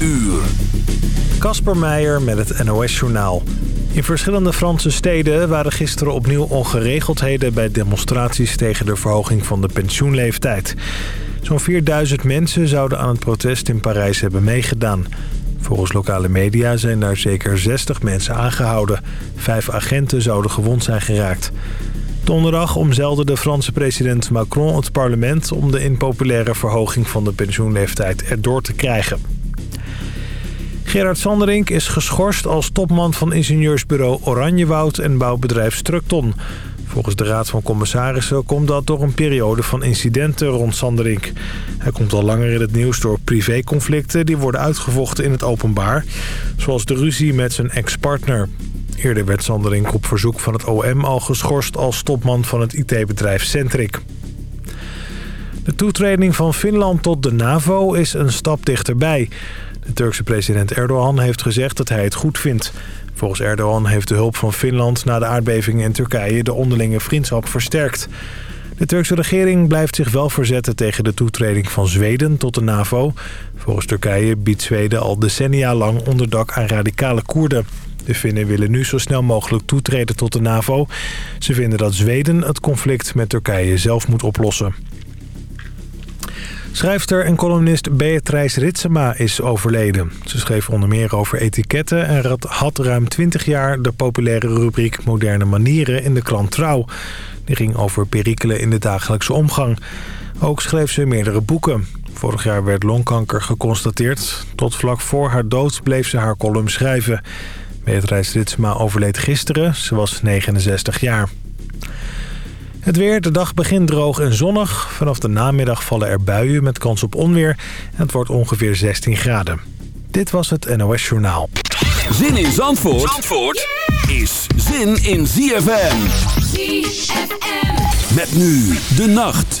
uur. Kasper Meijer met het NOS-journaal. In verschillende Franse steden waren gisteren opnieuw ongeregeldheden... bij demonstraties tegen de verhoging van de pensioenleeftijd. Zo'n 4000 mensen zouden aan het protest in Parijs hebben meegedaan. Volgens lokale media zijn daar zeker 60 mensen aangehouden. Vijf agenten zouden gewond zijn geraakt. Donderdag omzeilde de Franse president Macron het parlement... om de impopulaire verhoging van de pensioenleeftijd erdoor te krijgen. Gerard Sanderink is geschorst als topman van ingenieursbureau Oranjewoud en bouwbedrijf Structon. Volgens de Raad van Commissarissen komt dat door een periode van incidenten rond Sanderink. Hij komt al langer in het nieuws door privéconflicten die worden uitgevochten in het openbaar. Zoals de ruzie met zijn ex-partner. Eerder werd Sanderink op verzoek van het OM al geschorst als topman van het IT-bedrijf Centric. De toetreding van Finland tot de NAVO is een stap dichterbij. De Turkse president Erdogan heeft gezegd dat hij het goed vindt. Volgens Erdogan heeft de hulp van Finland na de aardbevingen in Turkije de onderlinge vriendschap versterkt. De Turkse regering blijft zich wel verzetten tegen de toetreding van Zweden tot de NAVO. Volgens Turkije biedt Zweden al decennia lang onderdak aan radicale Koerden. De Finnen willen nu zo snel mogelijk toetreden tot de NAVO. Ze vinden dat Zweden het conflict met Turkije zelf moet oplossen. Schrijfster en columnist Beatrice Ritsema is overleden. Ze schreef onder meer over etiketten en had ruim 20 jaar de populaire rubriek Moderne Manieren in de krant Trouw. Die ging over perikelen in de dagelijkse omgang. Ook schreef ze meerdere boeken. Vorig jaar werd longkanker geconstateerd. Tot vlak voor haar dood bleef ze haar column schrijven. Beatrice Ritsema overleed gisteren. Ze was 69 jaar. Het weer, de dag begint droog en zonnig. Vanaf de namiddag vallen er buien met kans op onweer. En het wordt ongeveer 16 graden. Dit was het NOS Journaal. Zin in Zandvoort, Zandvoort is zin in ZFM. ZFM. Met nu de nacht.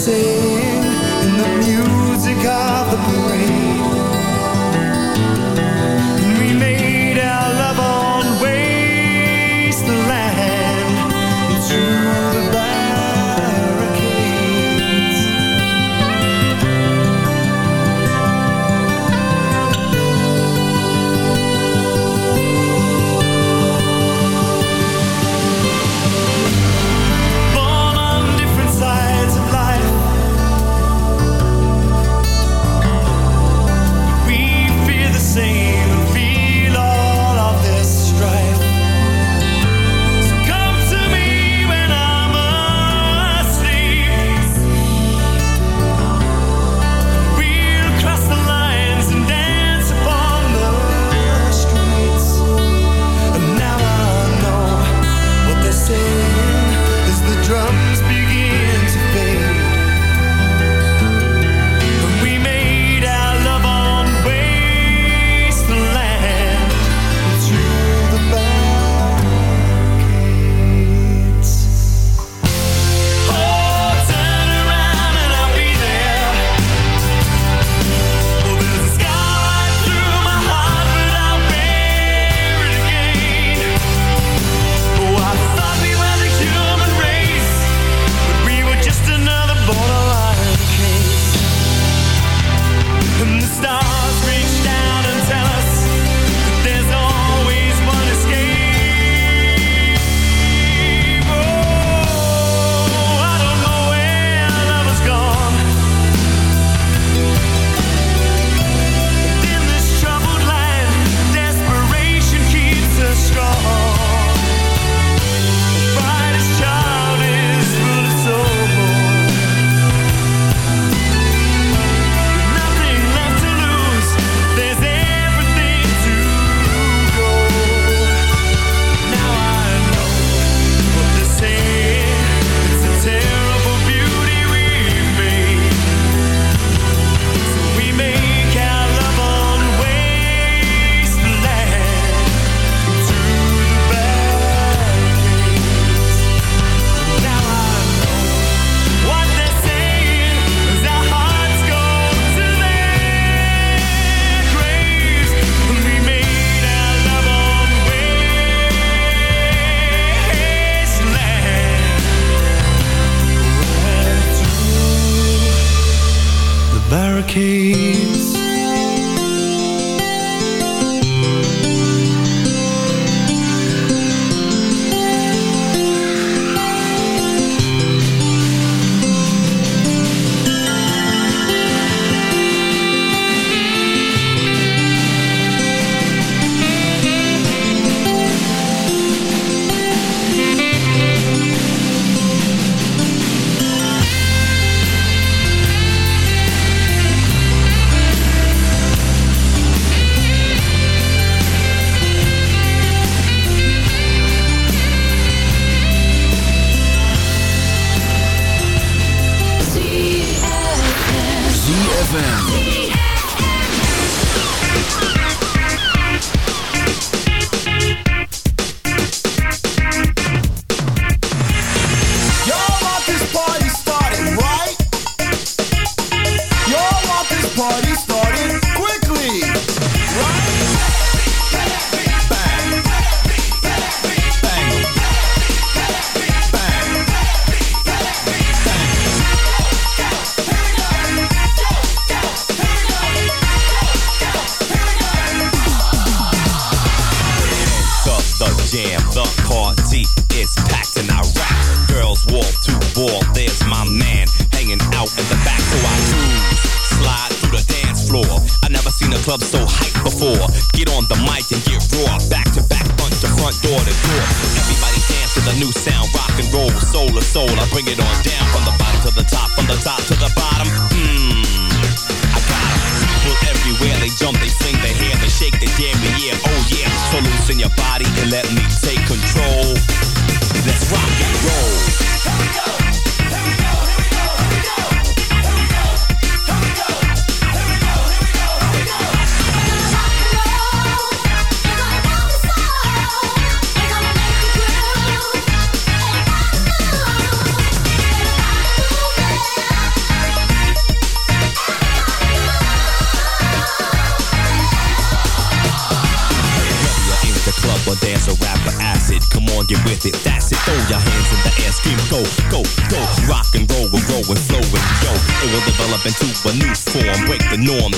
sing in the music of the blues. sound, rock and roll, soul to soul. I bring it on down from the bottom to the top, from the top to the bottom. Mmm, I got it. People everywhere, they jump, they sing, they hear, they shake, they damn me, yeah, oh yeah. So loosen your body and let me take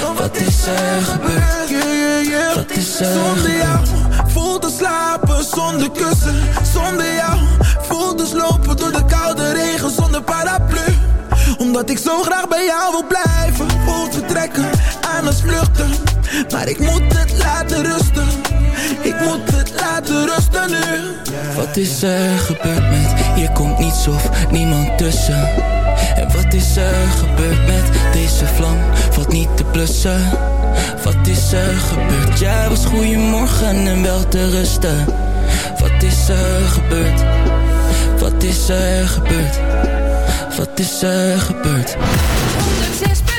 Wat is er gebeurd? Wat is er Zonder jou voelde slapen zonder kussen. Zonder jou voelde slopen door de koude regen zonder paraplu. Omdat ik zo graag bij jou wil blijven. Voelt vertrekken aan het vluchten. Maar ik moet het laten rusten. Ik moet het laten rusten nu. Wat is er gebeurd met hier komt niets of niemand tussen? En wat is er gebeurd met deze vlam? Valt niet te blussen. Wat is er gebeurd? Ja, was goeiemorgen en wel te rusten. Wat is er gebeurd? Wat is er gebeurd? Wat is er gebeurd? 106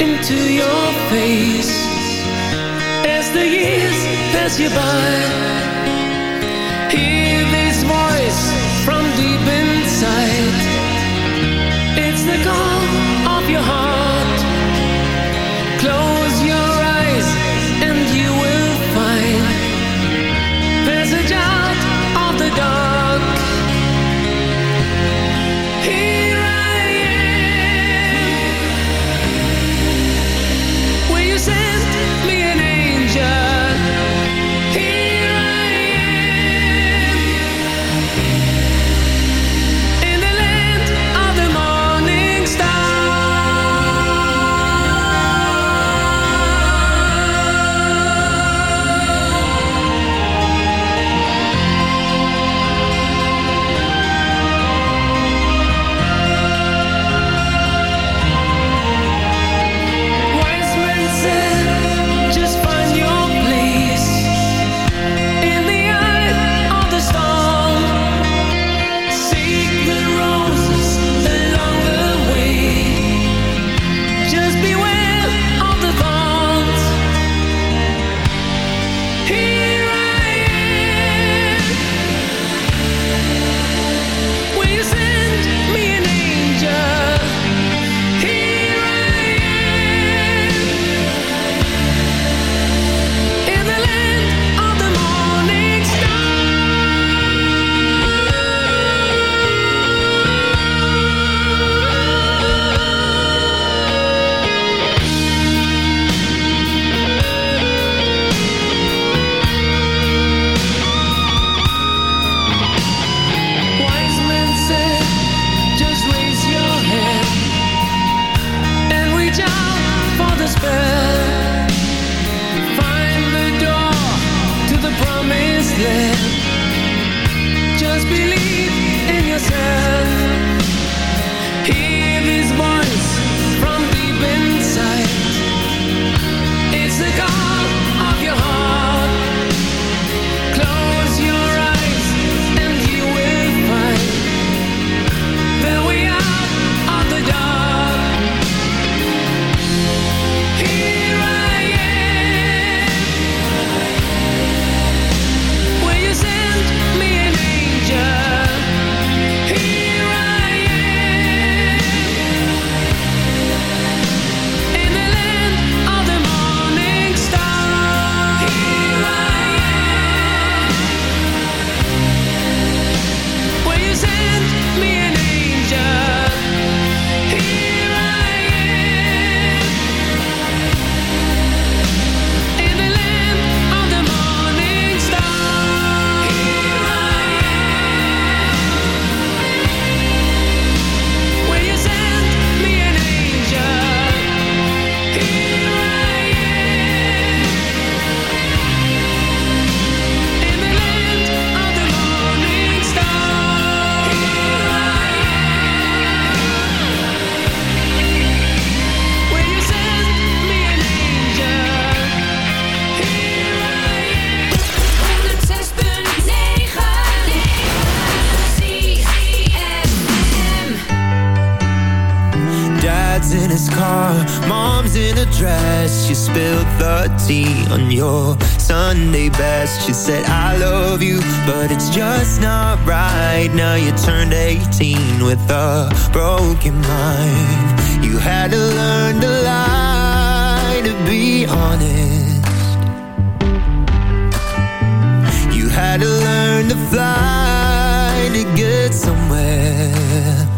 into your face. As the years pass you by Here in a dress. She spilled the tea on your Sunday best. She said, I love you, but it's just not right. Now you turned 18 with a broken mind. You had to learn to lie to be honest. You had to learn to fly to get somewhere.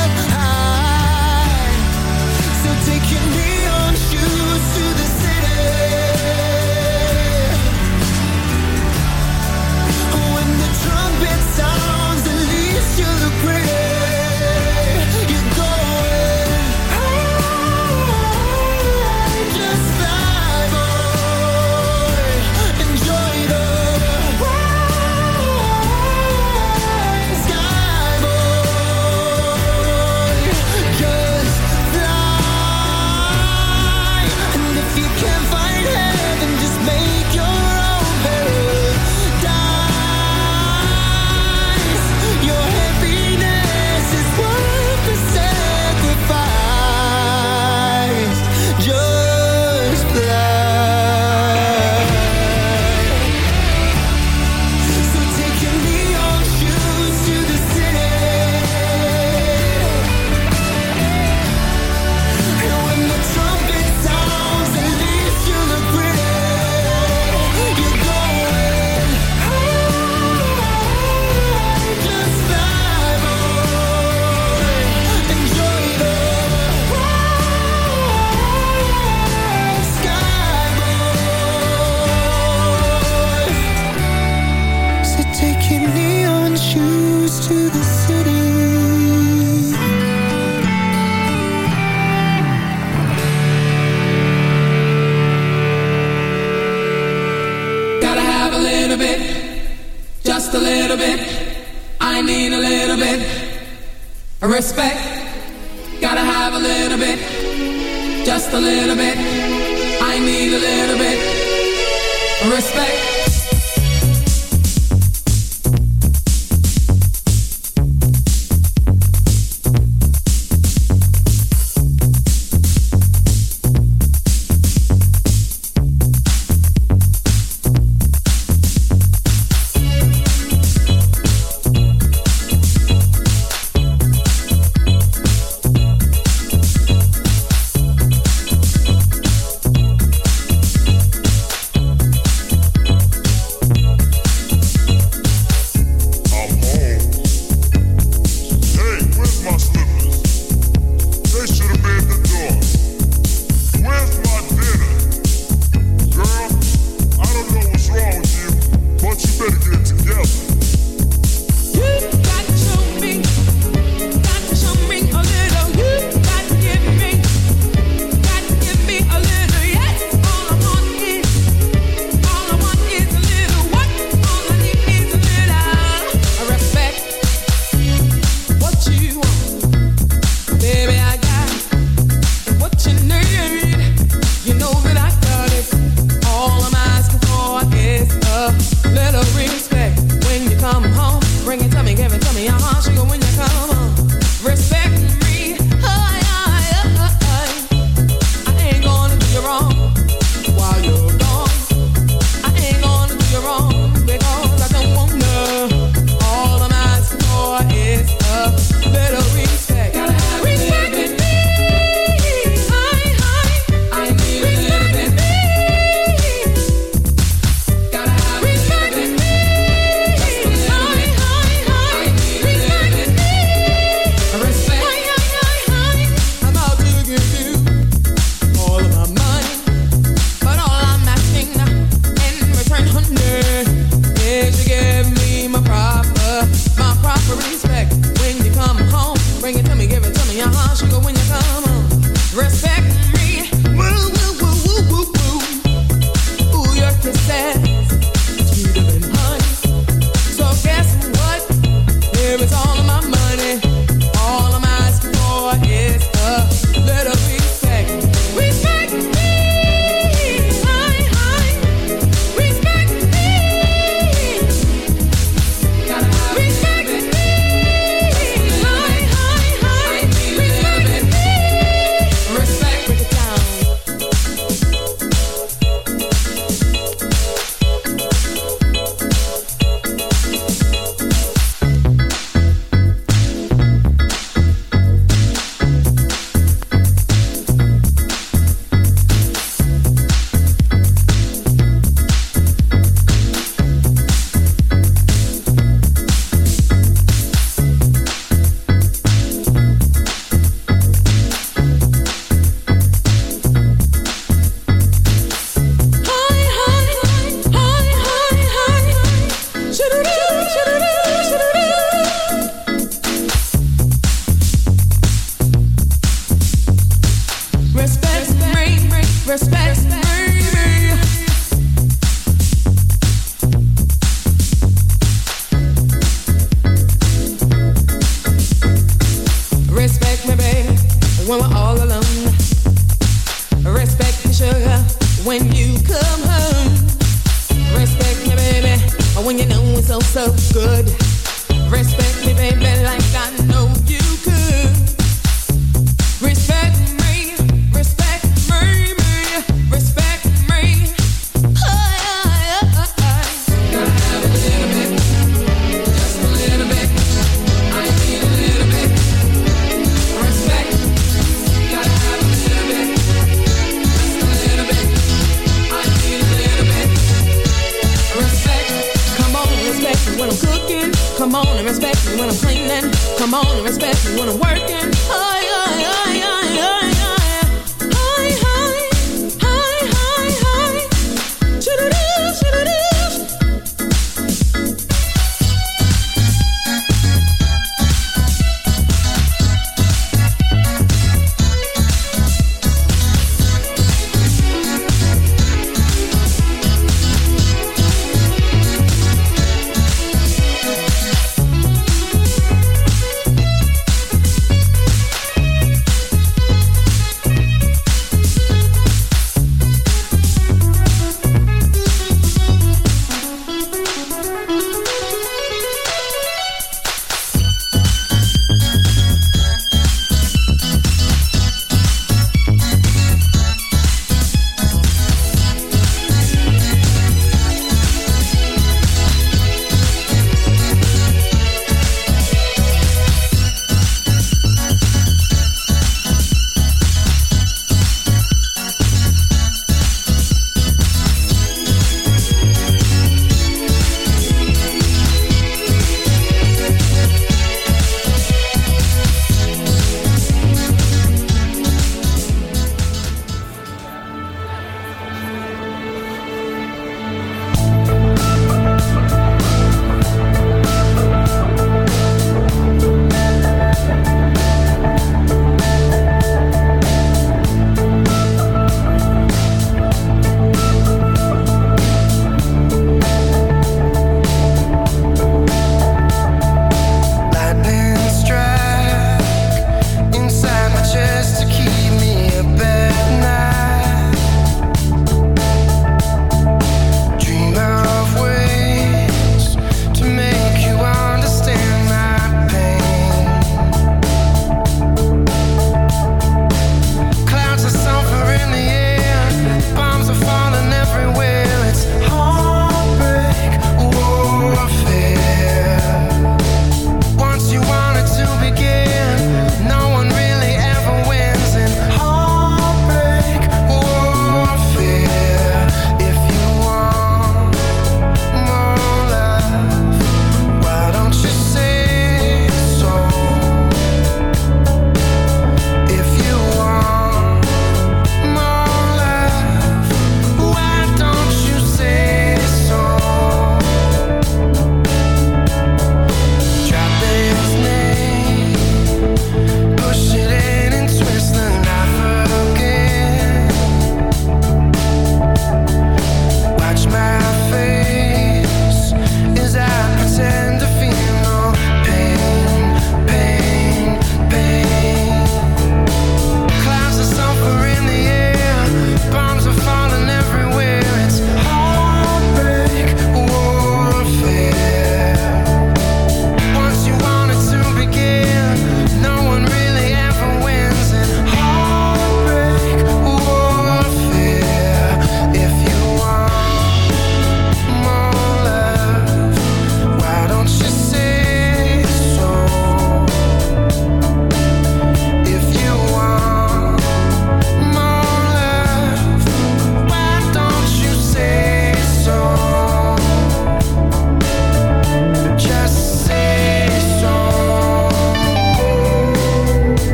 Release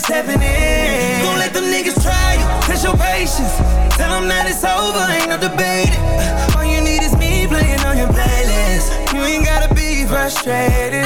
niggas stepping in. Don't let them niggas try you. Test your patience. Tell them that it's over. Ain't no debate. All you need is me playing on your playlist. You ain't gotta be frustrated.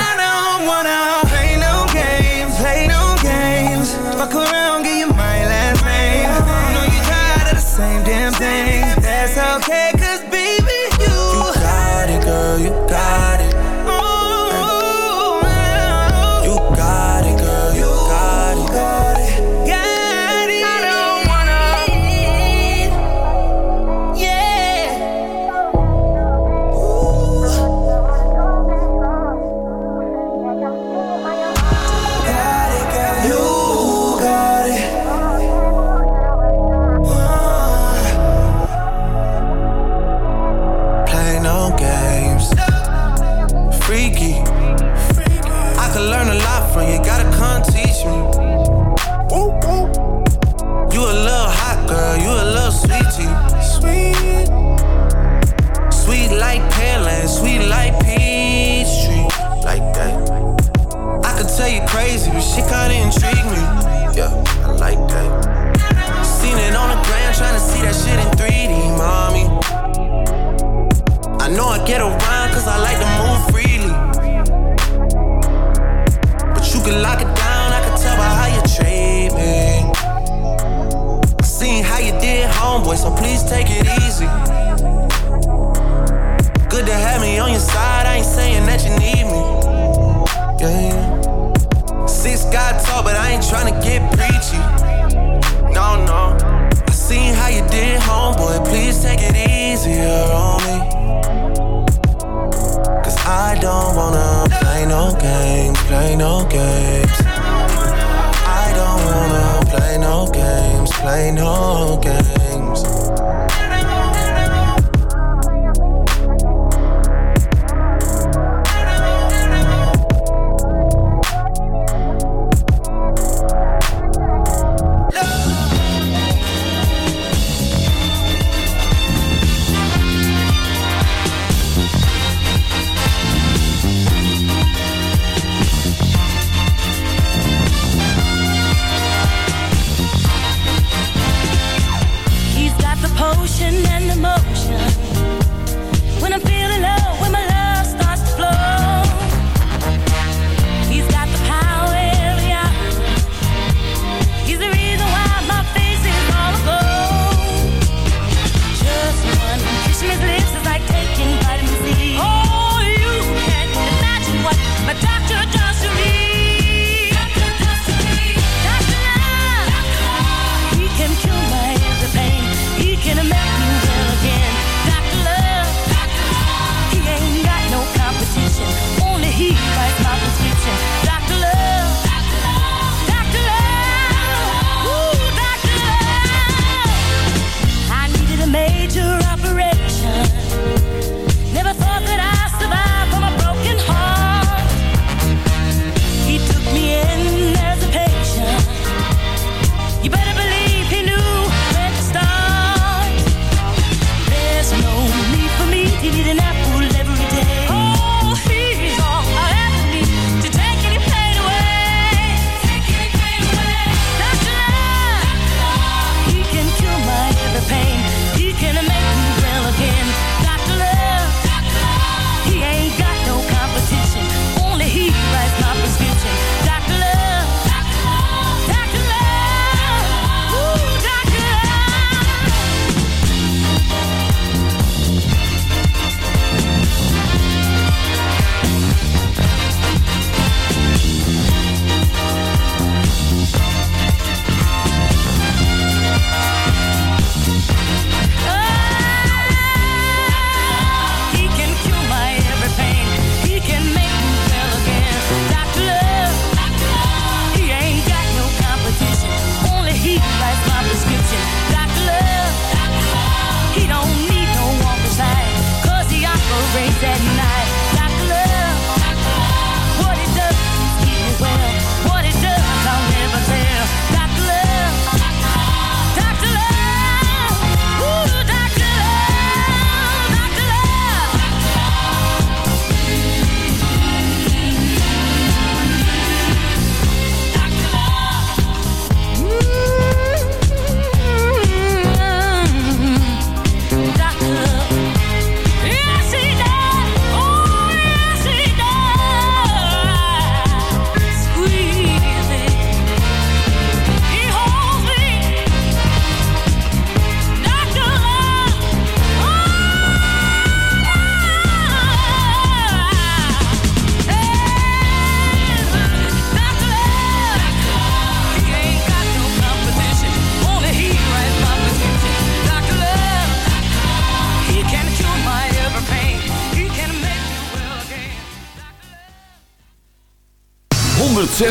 106.9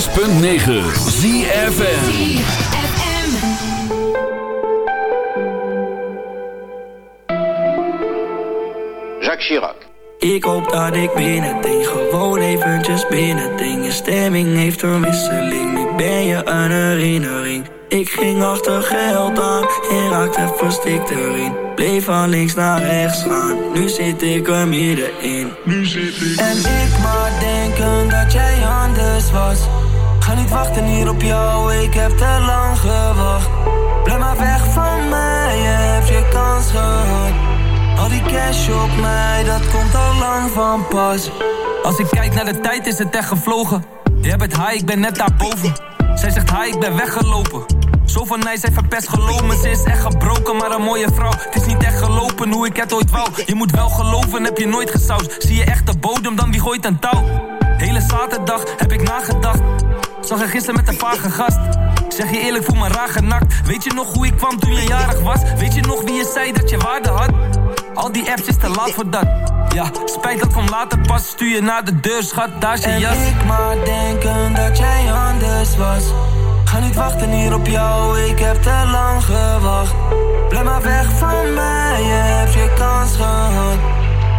Jacques Chirac. Ik hoop dat ik binnen denk, gewoon eventjes binnen. Je stemming heeft een wisseling, nu ben je een herinnering. Ik ging achter geld aan en raakte verstikt erin. Bleef van links naar rechts gaan, nu zit ik er middenin. Nu zit ik. En ik maar denken dat jij anders was. Wachten hier op jou, ik heb te lang gewacht. Blijf maar weg van mij, je hebt je kans gehad. Al die cash op mij, dat komt al lang van pas. Als ik kijk naar de tijd is het echt gevlogen. Jij bent high, ik ben net daarboven. Zij zegt hi, ik ben weggelopen. Zo van mij, zij verpest geloven. Ze is echt gebroken, maar een mooie vrouw. Het is niet echt gelopen hoe ik het ooit wou. Je moet wel geloven, heb je nooit gesausd. Zie je echt de bodem, dan wie gooit een touw? Hele zaterdag heb ik nagedacht. Zag je gisteren met een vage gast. Zeg je eerlijk, voel me raar genakt. Weet je nog hoe ik kwam toen je jarig was? Weet je nog wie je zei dat je waarde had? Al die apps is te laat voor dat. Ja, spijt dat komt later pas. Stuur je naar de deur, schat, daar is je En jas. ik maar denken dat jij anders was. Ga niet wachten hier op jou, ik heb te lang gewacht. Blijf maar weg van mij, je hebt je kans gehad.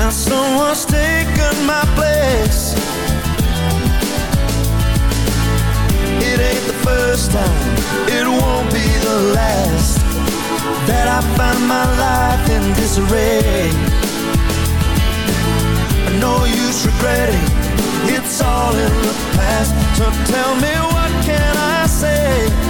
Now someone's taken my place. It ain't the first time, it won't be the last that I find my life in disarray. No use regretting, it's all in the past. So tell me what can I say?